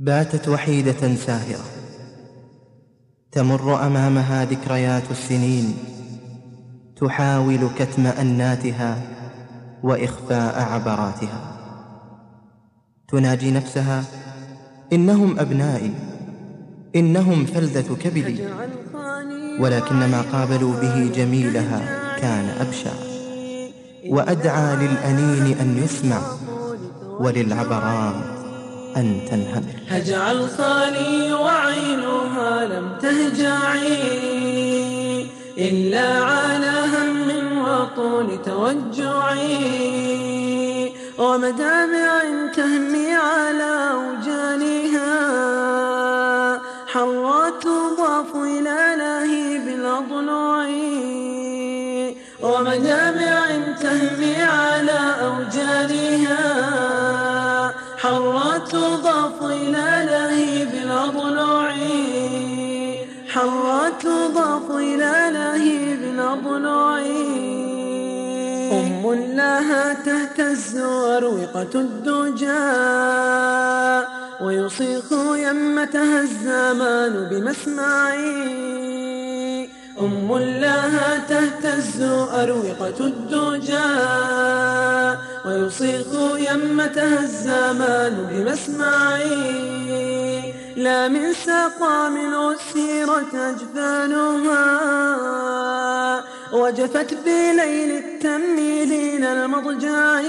باتت وحيدة ساهرة. تمر أمامها ذكريات السنين تحاول كتم أناتها وإخفاء عبراتها. تناجي نفسها إنهم أبنائي إنهم فلذة كبدي. ولكن ما قابلوا به جميلها كان أبشع وأدعى للأنين أن يسمع وللعبرات أن تنهمر. هجع الخالي وعينها لم تهجعي إلا على هم وطول توجعي ومدامع تهمي على أوجانها حرات تضاف إلى لهيب الأضلوع ومدامع تهمي على أوجانها تضاف إلى لهيب الأضلوع حرات تضاف إلى لهيب الأضلوع أم لها تهتز أروقة الدجى ويصيخ يمتها الزمان بمسمعي. أم لها تهتز أروقة الدجى ويصيخ يمتها الزمان بمسمعي. لا من سقام أسيرت أجفانها. وجفت بليل التميلين المضجع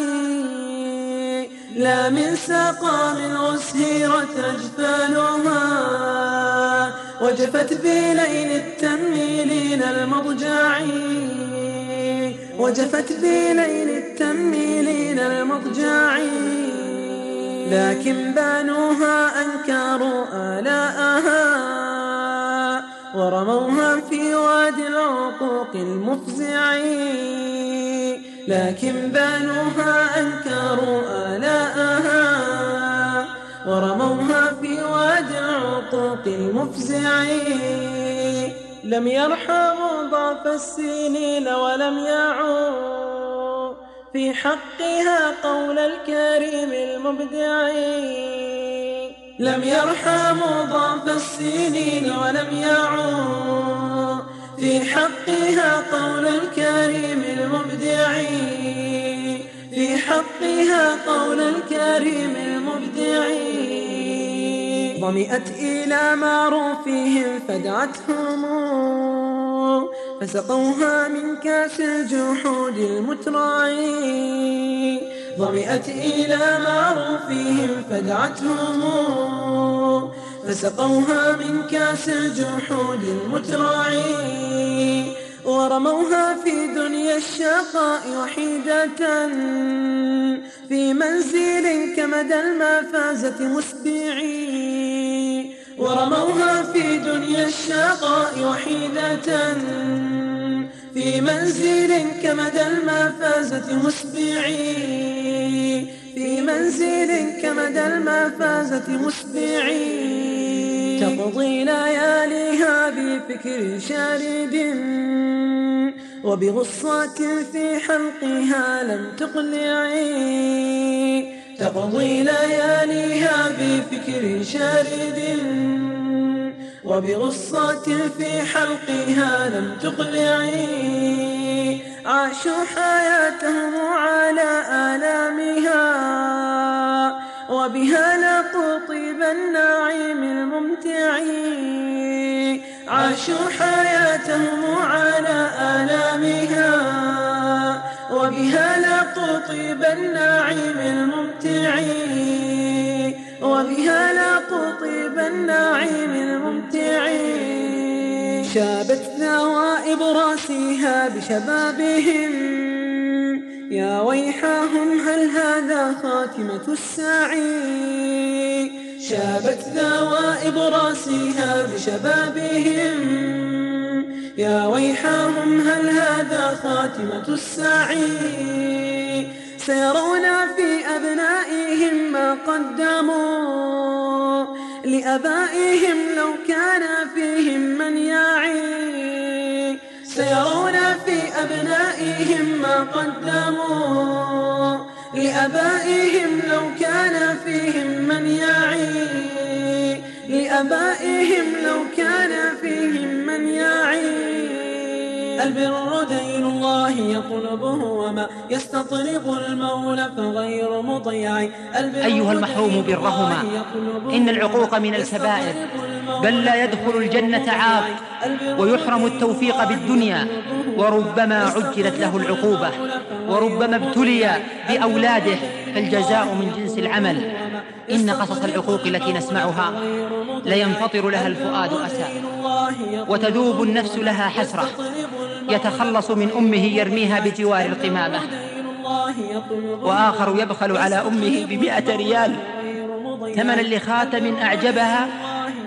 لا من سقام أسهرت أجفانها. وجفت بليل التميلين المضجع وجفت بليل التميلين المضجع لكن بانوها أنكروا آلاءها ورموها في وادي العقوق المفزع لكن بانوها أنكروا آلاءها ورموها في وادي العقوق المفزع لم يرحموا ضعف السنين ولم يعوا في حقها قول الكريم المبدع. لم يرحموا ضعف السنين ولم يعوا في حقها قول الكريم المبدع. في حقها قول الكريم المبدع. ظمئت إلى معروفهم فدعتهم. فسقوها من كاس الجحود المترعي ظمئت إلى معروفهم فدعتهم. فسقوها من كاس الجحود المترعي ورموها في دنيا الشقاء وحيدة. في منزل كمدى المفازة مسبعي ورموها في دنيا الشقاء وحيدة. في منزل كمدى المفازة مسبعي في منزل كمدى المفازة مسبعي تقضي لياليها بفكر شارد. وبغصات في حلقها لم تقلعي. تقضي لياليها بفكر شارد. وبغصات في حلقها لم تقلعي. عاشوا حياتهم على آلامها. وبها لقوا طيب النعيم الممتع. عاشوا حياتهم على آلامها. وبها لقوا طيب النعيم الممتع. وبها لقوا طيب النعيم الممتع. شابت ثوائب راسيها بشبابهم. يا ويحاهم هل هذا خاتمة الساعي شابت ذوائب راسيها بشبابهم. يا ويحاهم هل هذا خاتمة الساعي سيرون في أبنائهم قدموا لأبائهم لو كان فيهم من يعي. سيرون في أبنائهم ما قدموا لأبائهم لو كان فيهم من يعي. آبائهم لو كان فيهم من يعي. البر دين الله يطلبه وما يستطلب المولى فغير مطيع. أيها المحروم برهما إن العقوق من الكبائر بل لا يدخل الجنة عاق ويحرم التوفيق بالدنيا وربما عجلت له العقوبة وربما ابتلي بأولاده فالجزاء من جنس العمل. إن قصص العقوق التي نسمعها لينفطر لها الفؤاد أسى وتذوب النفس لها حسرة يتخلص من أمه يرميها بجوار القمامة وآخر يبخل على أمه بمئة ريال ثمنا لخاتم أعجبها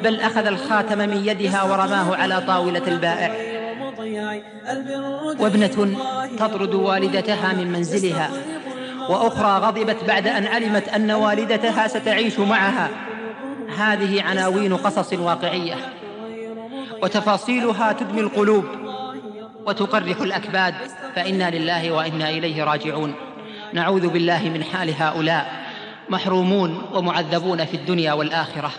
بل أخذ الخاتم من يدها ورماه على طاولة البائع. وابنة تطرد والدتها من منزلها. وأخرى غضبت بعد أن علمت أن والدتها ستعيش معها. هذه عناوين قصص واقعية. وتفاصيلها تدمي القلوب وتقرح الأكباد. فإنا لله وإنا إليه راجعون. نعوذ بالله من حال هؤلاء. محرومون ومعذبون في الدنيا والآخرة.